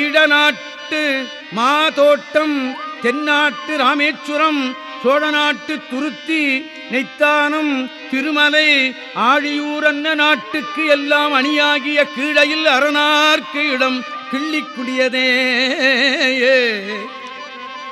ஈழநாட்டு மாதோட்டம் தென்னாட்டு ராமேஸ்வரம் சோழநாட்டு துருத்தி நெய்த்தானம் திருமலை ஆழியூரன்ன நாட்டுக்கு எல்லாம் அணியாகிய கீழையில் அரணார்க்கு இடம் கிள்ளிக்குடியதே.